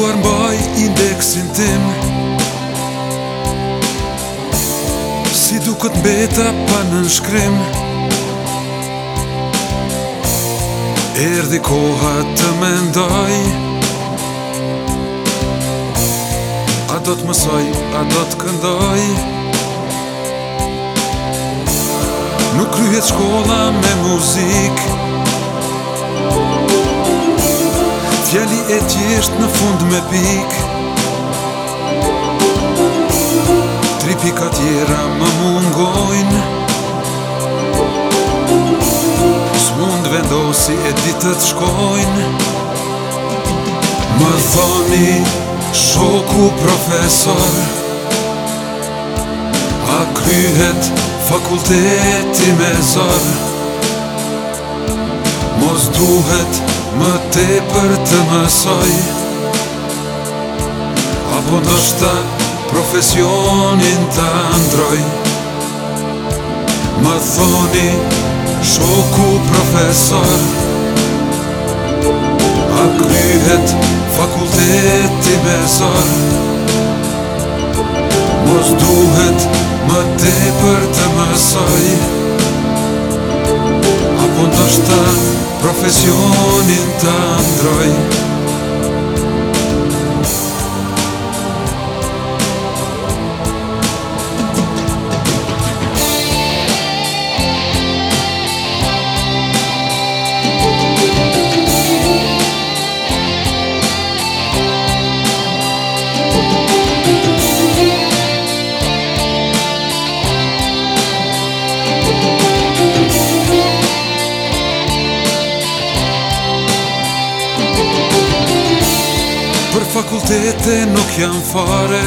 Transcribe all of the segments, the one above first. duar mbaj indeksin tim Si duket mbeta pa në shkrim Erdi koha të mendoj A do të mësoj, a do të këndoj Nuk kryhet shkolla me muzik Fjalli e gjisht në fund me pik Tri pika tjera më mungojnë S'mund vendosi e ditët shkojnë Më thoni, shoku profesor A kryhet fakulteti me zor Mos duhet Më te për të mësoj Apo ndoshta profesionin të androj Më thoni shoku profesor A kryhet fakulteti besor Mos duhet më te për të mësoj Apo ndoshta profesionin të androj está. Então, fakultete nuk jam fare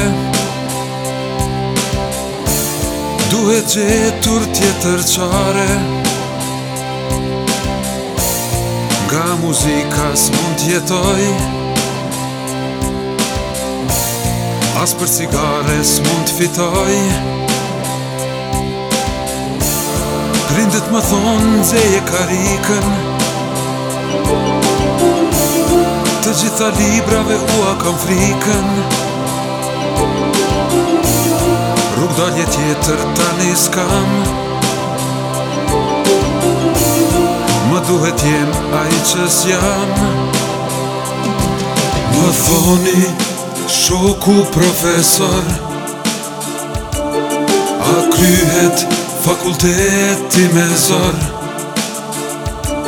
Duhet gjetur tjetër qare Nga muzika s'mund jetoj As për cigare s'mund fitoj Grindet më thonë dzeje karikën Grindet më thonë dzeje karikën Ta librave ua a kam frikën Rukë dalje tjetër tani skam Më duhet jem a i qës jam Më thoni shoku profesor A kryhet fakulteti me zorë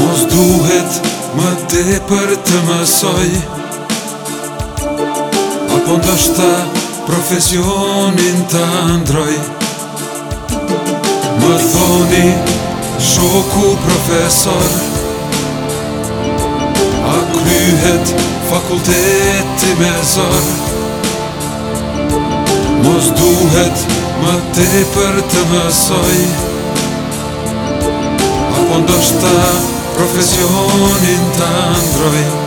Mos duhet Më te për të mësoj Apo ndoshta profesionin të ndroj Më thoni shoku profesor A kryhet fakulteti me zor Mos duhet më te për të mësoj Apo ndoshta profesionin të professione in intandroi